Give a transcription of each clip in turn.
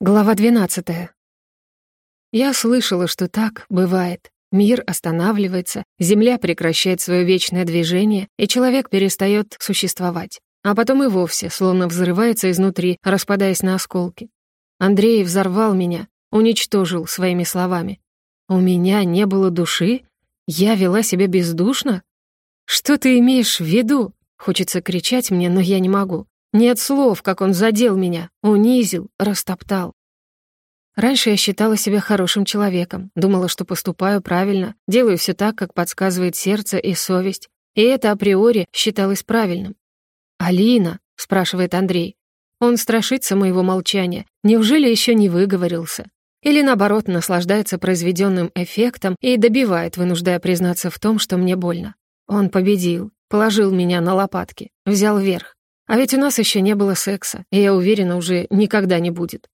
Глава 12. Я слышала, что так бывает. Мир останавливается, Земля прекращает свое вечное движение, и человек перестает существовать. А потом и вовсе, словно взрывается изнутри, распадаясь на осколки. Андрей взорвал меня, уничтожил своими словами. «У меня не было души? Я вела себя бездушно? Что ты имеешь в виду?» Хочется кричать мне, но я не могу. Нет слов, как он задел меня, унизил, растоптал. Раньше я считала себя хорошим человеком, думала, что поступаю правильно, делаю все так, как подсказывает сердце и совесть, и это априори считалось правильным. «Алина», — спрашивает Андрей, он страшится моего молчания, неужели еще не выговорился? Или, наоборот, наслаждается произведенным эффектом и добивает, вынуждая признаться в том, что мне больно. Он победил, положил меня на лопатки, взял верх. А ведь у нас еще не было секса, и я уверена, уже никогда не будет.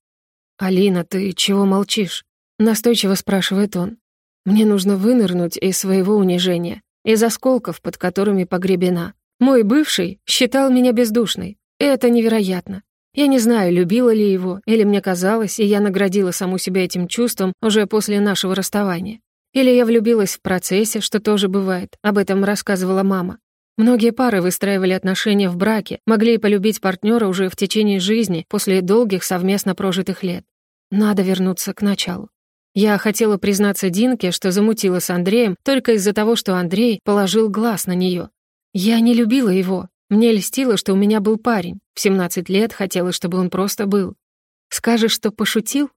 «Алина, ты чего молчишь?» — настойчиво спрашивает он. «Мне нужно вынырнуть из своего унижения, из осколков, под которыми погребена. Мой бывший считал меня бездушной. Это невероятно. Я не знаю, любила ли его, или мне казалось, и я наградила саму себя этим чувством уже после нашего расставания. Или я влюбилась в процессе, что тоже бывает, об этом рассказывала мама. Многие пары выстраивали отношения в браке, могли полюбить партнера уже в течение жизни после долгих совместно прожитых лет. Надо вернуться к началу. Я хотела признаться Динке, что замутила с Андреем только из-за того, что Андрей положил глаз на нее. Я не любила его. Мне льстило, что у меня был парень. В 17 лет хотела, чтобы он просто был. Скажешь, что пошутил?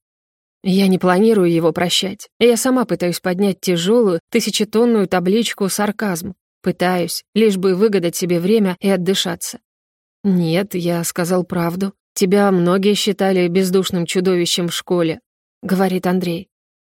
Я не планирую его прощать. Я сама пытаюсь поднять тяжелую, тысячетонную табличку «Сарказм», Пытаюсь, лишь бы выгадать себе время и отдышаться. «Нет, я сказал правду. Тебя многие считали бездушным чудовищем в школе», — говорит Андрей.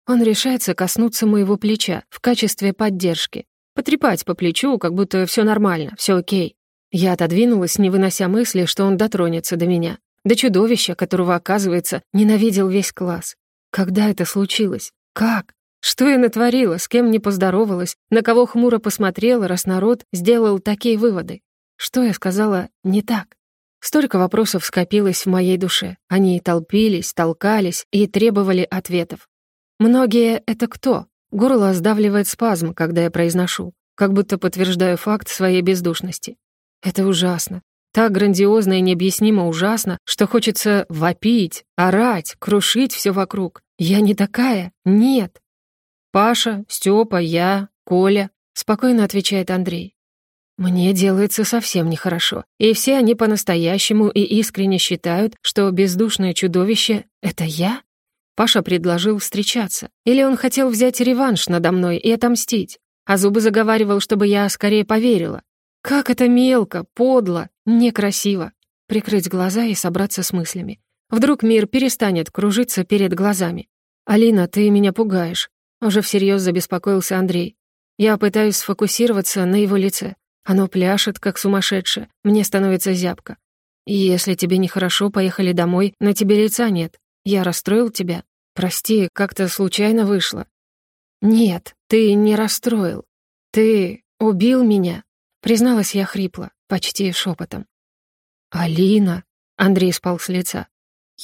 Он решается коснуться моего плеча в качестве поддержки. Потрепать по плечу, как будто все нормально, все окей. Я отодвинулась, не вынося мысли, что он дотронется до меня. До чудовища, которого, оказывается, ненавидел весь класс. Когда это случилось? Как? Что я натворила, с кем не поздоровалась, на кого хмуро посмотрела, раз народ сделал такие выводы? Что я сказала не так? Столько вопросов скопилось в моей душе. Они толпились, толкались и требовали ответов. Многие — это кто? Горло сдавливает спазм, когда я произношу, как будто подтверждаю факт своей бездушности. Это ужасно. Так грандиозно и необъяснимо ужасно, что хочется вопить, орать, крушить все вокруг. Я не такая. Нет. «Паша, Степа, я, Коля», — спокойно отвечает Андрей. Мне делается совсем нехорошо, и все они по-настоящему и искренне считают, что бездушное чудовище — это я? Паша предложил встречаться. Или он хотел взять реванш надо мной и отомстить, а зубы заговаривал, чтобы я скорее поверила. Как это мелко, подло, некрасиво. Прикрыть глаза и собраться с мыслями. Вдруг мир перестанет кружиться перед глазами. «Алина, ты меня пугаешь. Уже всерьез забеспокоился Андрей. Я пытаюсь сфокусироваться на его лице. Оно пляшет, как сумасшедшее. Мне становится зябко. Если тебе нехорошо, поехали домой, но тебе лица нет. Я расстроил тебя? Прости, как-то случайно вышло. Нет, ты не расстроил. Ты убил меня, призналась я хрипло, почти шепотом. Алина, Андрей спал с лица.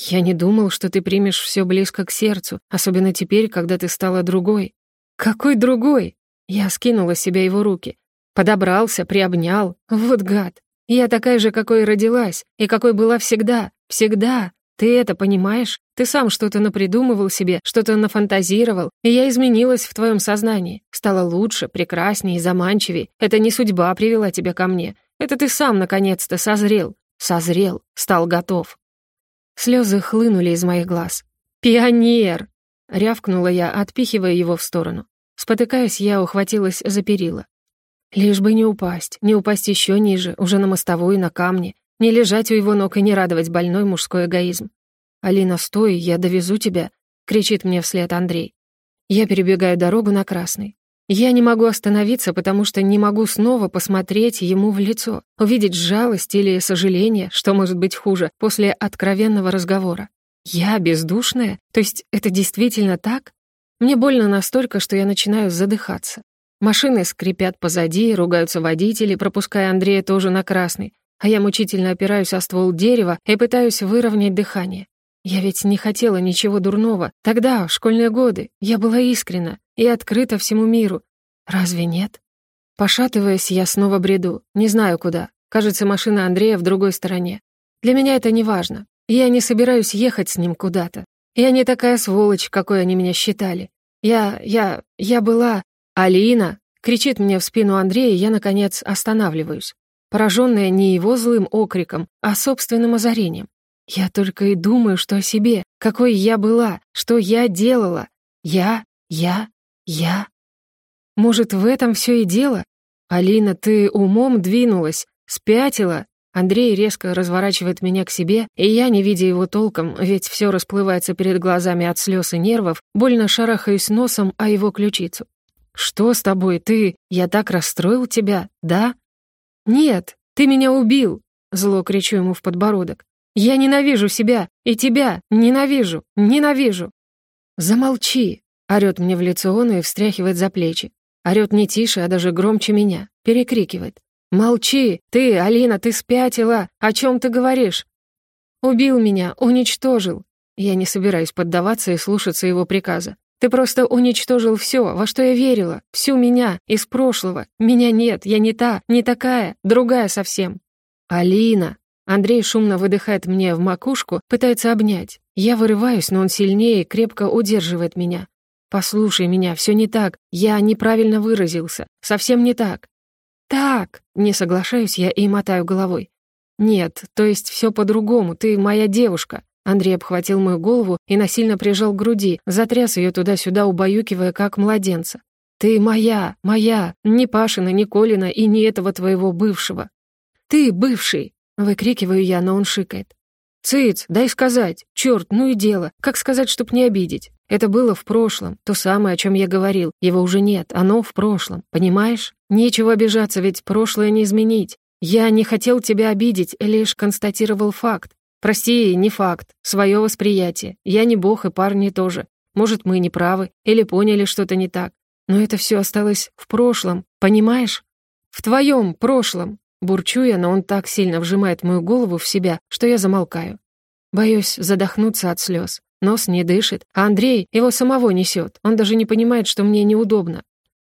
«Я не думал, что ты примешь все близко к сердцу, особенно теперь, когда ты стала другой». «Какой другой?» Я скинула с себя его руки. Подобрался, приобнял. Вот гад. Я такая же, какой родилась, и какой была всегда. Всегда. Ты это понимаешь? Ты сам что-то напридумывал себе, что-то нафантазировал, и я изменилась в твоем сознании. Стала лучше, прекраснее, заманчивее. Это не судьба привела тебя ко мне. Это ты сам, наконец-то, созрел. Созрел, стал готов. Слезы хлынули из моих глаз. «Пионер!» — рявкнула я, отпихивая его в сторону. Спотыкаясь, я ухватилась за перила. Лишь бы не упасть, не упасть еще ниже, уже на мостовую, на камне, не лежать у его ног и не радовать больной мужской эгоизм. «Алина, стой, я довезу тебя!» — кричит мне вслед Андрей. Я перебегаю дорогу на красный. Я не могу остановиться, потому что не могу снова посмотреть ему в лицо, увидеть жалость или сожаление, что может быть хуже, после откровенного разговора. Я бездушная? То есть это действительно так? Мне больно настолько, что я начинаю задыхаться. Машины скрипят позади, ругаются водители, пропуская Андрея тоже на красный, а я мучительно опираюсь о ствол дерева и пытаюсь выровнять дыхание. Я ведь не хотела ничего дурного. Тогда, в школьные годы, я была искренна и открыта всему миру. Разве нет? Пошатываясь, я снова бреду. Не знаю куда. Кажется, машина Андрея в другой стороне. Для меня это не важно. Я не собираюсь ехать с ним куда-то. Я не такая сволочь, какой они меня считали. Я... я... я была... «Алина!» — кричит мне в спину Андрей, и я, наконец, останавливаюсь. Пораженная не его злым окриком, а собственным озарением. Я только и думаю, что о себе, какой я была, что я делала. Я, я, я. Может, в этом все и дело? Алина, ты умом двинулась, спятила. Андрей резко разворачивает меня к себе, и я, не видя его толком, ведь все расплывается перед глазами от слез и нервов, больно шарахаюсь носом о его ключицу. «Что с тобой, ты? Я так расстроил тебя, да?» «Нет, ты меня убил!» Зло кричу ему в подбородок. «Я ненавижу себя! И тебя! Ненавижу! Ненавижу!» «Замолчи!» — орёт мне в лицо он и встряхивает за плечи. Орёт не тише, а даже громче меня. Перекрикивает. «Молчи! Ты, Алина, ты спятила! О чем ты говоришь?» «Убил меня, уничтожил!» Я не собираюсь поддаваться и слушаться его приказа. Ты просто уничтожил все, во что я верила, всю меня, из прошлого. Меня нет, я не та, не такая, другая совсем. Алина. Андрей шумно выдыхает мне в макушку, пытается обнять. Я вырываюсь, но он сильнее и крепко удерживает меня. «Послушай меня, все не так. Я неправильно выразился. Совсем не так». «Так!» — не соглашаюсь я и мотаю головой. «Нет, то есть все по-другому. Ты моя девушка. Андрей обхватил мою голову и насильно прижал к груди, затряс ее туда-сюда, убаюкивая, как младенца. «Ты моя, моя, не Пашина, не Колина и не этого твоего бывшего». «Ты бывший!» — выкрикиваю я, но он шикает. «Цыц, дай сказать! Черт, ну и дело! Как сказать, чтоб не обидеть? Это было в прошлом, то самое, о чем я говорил. Его уже нет, оно в прошлом, понимаешь? Нечего обижаться, ведь прошлое не изменить. Я не хотел тебя обидеть, лишь констатировал факт. Прости, не факт. Свое восприятие. Я не бог, и парни тоже. Может, мы не правы, или поняли что-то не так. Но это все осталось в прошлом, понимаешь? В твоем прошлом. Бурчу я, но он так сильно вжимает мою голову в себя, что я замолкаю. Боюсь задохнуться от слез. Нос не дышит, а Андрей его самого несет. Он даже не понимает, что мне неудобно.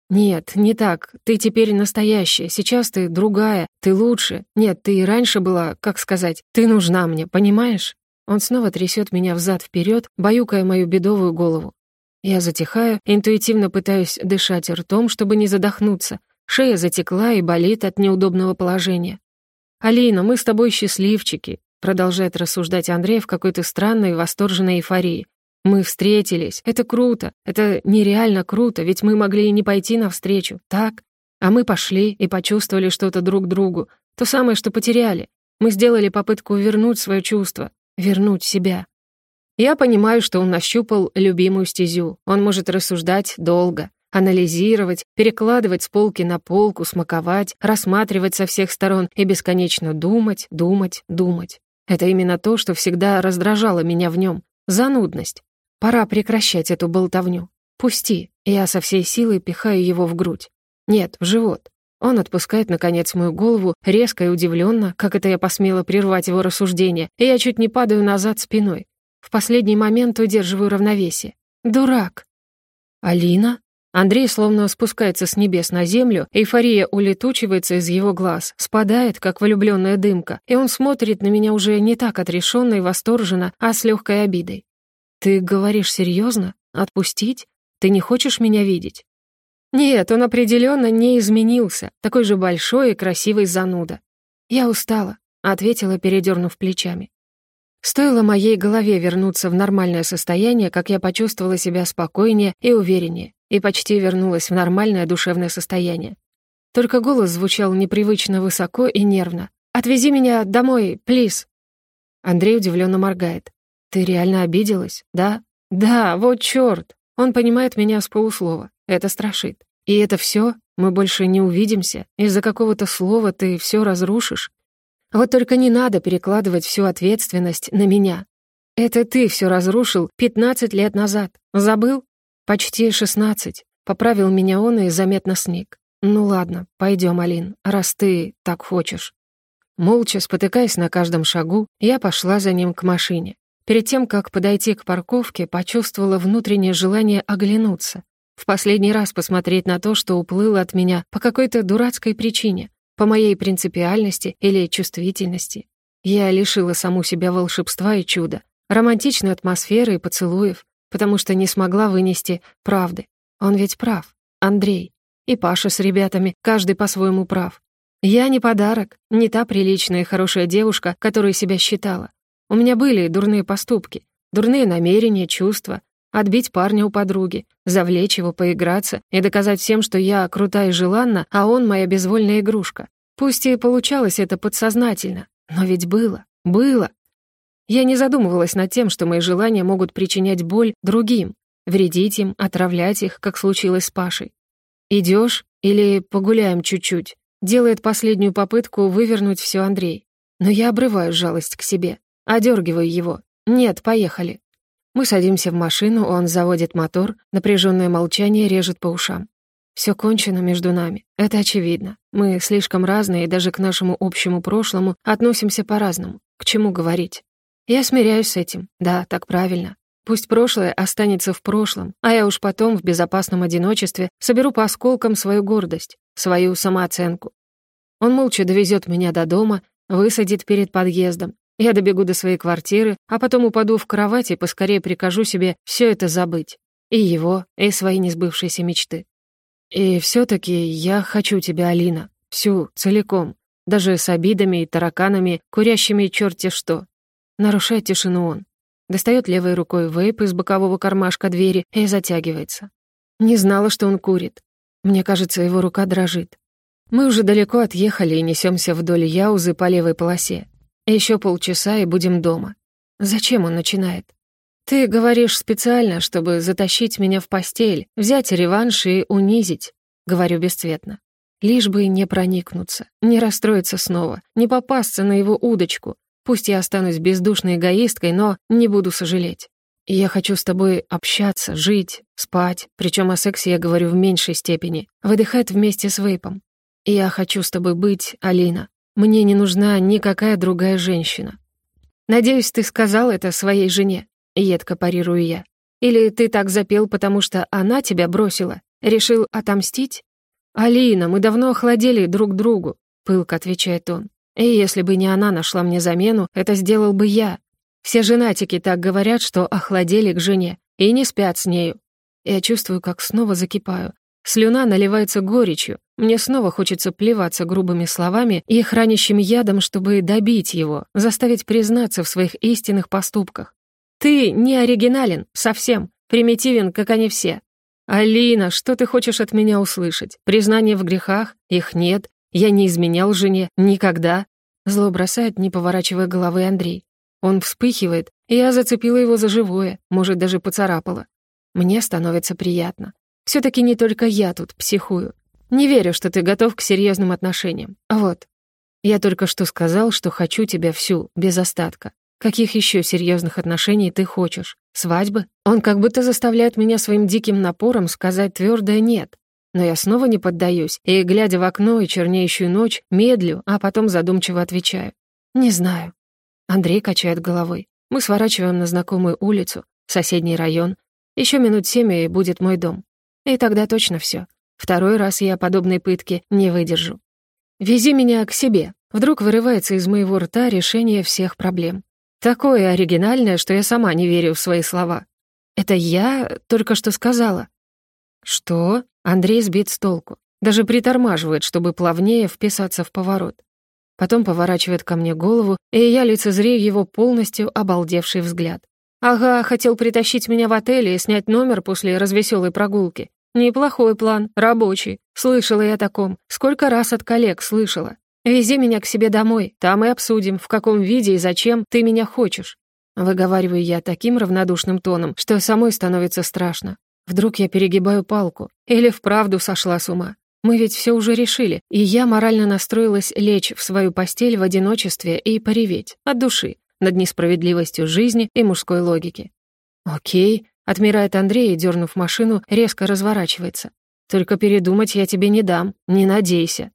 «Нет, не так. Ты теперь настоящая. Сейчас ты другая. Ты лучше. Нет, ты и раньше была, как сказать, ты нужна мне, понимаешь?» Он снова трясет меня взад вперед, баюкая мою бедовую голову. Я затихаю, интуитивно пытаюсь дышать ртом, чтобы не задохнуться. Шея затекла и болит от неудобного положения. «Алина, мы с тобой счастливчики», продолжает рассуждать Андрей в какой-то странной восторженной эйфории. Мы встретились. Это круто. Это нереально круто, ведь мы могли и не пойти навстречу, так? А мы пошли и почувствовали что-то друг другу. То самое, что потеряли. Мы сделали попытку вернуть свое чувство, вернуть себя. Я понимаю, что он нащупал любимую стезю. Он может рассуждать долго, анализировать, перекладывать с полки на полку, смаковать, рассматривать со всех сторон и бесконечно думать, думать, думать. Это именно то, что всегда раздражало меня в нем. Занудность. Пора прекращать эту болтовню. Пусти. Я со всей силой пихаю его в грудь. Нет, в живот. Он отпускает, наконец, мою голову, резко и удивленно, как это я посмела прервать его рассуждение, и я чуть не падаю назад спиной. В последний момент удерживаю равновесие. Дурак. Алина? Андрей словно спускается с небес на землю, эйфория улетучивается из его глаз, спадает, как влюбленная дымка, и он смотрит на меня уже не так отрешенно и восторженно, а с легкой обидой. «Ты говоришь серьезно? Отпустить? Ты не хочешь меня видеть?» «Нет, он определенно не изменился, такой же большой и красивый зануда». «Я устала», — ответила, передернув плечами. Стоило моей голове вернуться в нормальное состояние, как я почувствовала себя спокойнее и увереннее, и почти вернулась в нормальное душевное состояние. Только голос звучал непривычно высоко и нервно. «Отвези меня домой, плиз!» Андрей удивленно моргает. «Ты реально обиделась, да?» «Да, вот чёрт!» Он понимает меня с полуслова. Это страшит. И это всё? Мы больше не увидимся? Из-за какого-то слова ты всё разрушишь? Вот только не надо перекладывать всю ответственность на меня. Это ты всё разрушил 15 лет назад. Забыл? Почти 16. Поправил меня он и заметно сник. Ну ладно, пойдём, Алин, раз ты так хочешь. Молча, спотыкаясь на каждом шагу, я пошла за ним к машине. Перед тем, как подойти к парковке, почувствовала внутреннее желание оглянуться. В последний раз посмотреть на то, что уплыло от меня по какой-то дурацкой причине, по моей принципиальности или чувствительности. Я лишила саму себя волшебства и чуда, романтичной атмосферы и поцелуев, потому что не смогла вынести правды. Он ведь прав, Андрей. И Паша с ребятами, каждый по-своему прав. Я не подарок, не та приличная и хорошая девушка, которой себя считала. У меня были дурные поступки, дурные намерения, чувства. Отбить парня у подруги, завлечь его, поиграться и доказать всем, что я крута и желанна, а он моя безвольная игрушка. Пусть и получалось это подсознательно, но ведь было, было. Я не задумывалась над тем, что мои желания могут причинять боль другим, вредить им, отравлять их, как случилось с Пашей. Идешь или погуляем чуть-чуть?» Делает последнюю попытку вывернуть все Андрей. Но я обрываю жалость к себе, одергиваю его. «Нет, поехали». Мы садимся в машину, он заводит мотор, напряженное молчание режет по ушам. Все кончено между нами, это очевидно. Мы слишком разные и даже к нашему общему прошлому относимся по-разному. К чему говорить? Я смиряюсь с этим, да, так правильно. Пусть прошлое останется в прошлом, а я уж потом в безопасном одиночестве соберу по осколкам свою гордость, свою самооценку. Он молча довезет меня до дома, высадит перед подъездом. Я добегу до своей квартиры, а потом упаду в кровать и поскорее прикажу себе все это забыть. И его, и свои несбывшиеся мечты. И все таки я хочу тебя, Алина, всю, целиком, даже с обидами и тараканами, курящими черти что. Нарушает тишину он. Достает левой рукой вейп из бокового кармашка двери и затягивается. Не знала, что он курит. Мне кажется, его рука дрожит. Мы уже далеко отъехали и несемся вдоль Яузы по левой полосе. Еще полчаса и будем дома. Зачем он начинает? Ты говоришь специально, чтобы затащить меня в постель, взять реванш и унизить, говорю бесцветно. Лишь бы не проникнуться, не расстроиться снова, не попасться на его удочку, Пусть я останусь бездушной эгоисткой, но не буду сожалеть. я хочу с тобой общаться, жить, спать, причем о сексе я говорю в меньшей степени, выдыхать вместе с вейпом. Я хочу с тобой быть, Алина. Мне не нужна никакая другая женщина. Надеюсь, ты сказал это своей жене, едко парирую я. Или ты так запел, потому что она тебя бросила? Решил отомстить? Алина, мы давно охладели друг другу, пылко отвечает он. И если бы не она нашла мне замену, это сделал бы я. Все женатики так говорят, что охладели к жене и не спят с нею. Я чувствую, как снова закипаю. Слюна наливается горечью. Мне снова хочется плеваться грубыми словами и хранящим ядом, чтобы добить его, заставить признаться в своих истинных поступках. Ты не оригинален, совсем, примитивен, как они все. Алина, что ты хочешь от меня услышать? Признание в грехах? Их нет. Я не изменял жене. Никогда. Зло бросает, не поворачивая головы Андрей. Он вспыхивает, и я зацепила его за живое, может, даже поцарапала. Мне становится приятно. все таки не только я тут психую. Не верю, что ты готов к серьезным отношениям. Вот. Я только что сказал, что хочу тебя всю, без остатка. Каких еще серьезных отношений ты хочешь? Свадьбы? Он как будто заставляет меня своим диким напором сказать твердое «нет». Но я снова не поддаюсь, и, глядя в окно и чернеющую ночь, медлю, а потом задумчиво отвечаю. «Не знаю». Андрей качает головой. Мы сворачиваем на знакомую улицу, соседний район. Еще минут семь, и будет мой дом. И тогда точно все. Второй раз я подобной пытки не выдержу. «Вези меня к себе». Вдруг вырывается из моего рта решение всех проблем. Такое оригинальное, что я сама не верю в свои слова. Это я только что сказала. «Что?» Андрей сбит с толку. Даже притормаживает, чтобы плавнее вписаться в поворот. Потом поворачивает ко мне голову, и я лицезрею его полностью обалдевший взгляд. «Ага, хотел притащить меня в отель и снять номер после развеселой прогулки. Неплохой план, рабочий. Слышала я таком. Сколько раз от коллег слышала. Вези меня к себе домой, там и обсудим, в каком виде и зачем ты меня хочешь». Выговариваю я таким равнодушным тоном, что самой становится страшно. Вдруг я перегибаю палку или вправду сошла с ума. Мы ведь все уже решили, и я морально настроилась лечь в свою постель в одиночестве и пореветь от души над несправедливостью жизни и мужской логики. «Окей», — отмирает Андрей дернув машину, резко разворачивается. «Только передумать я тебе не дам, не надейся».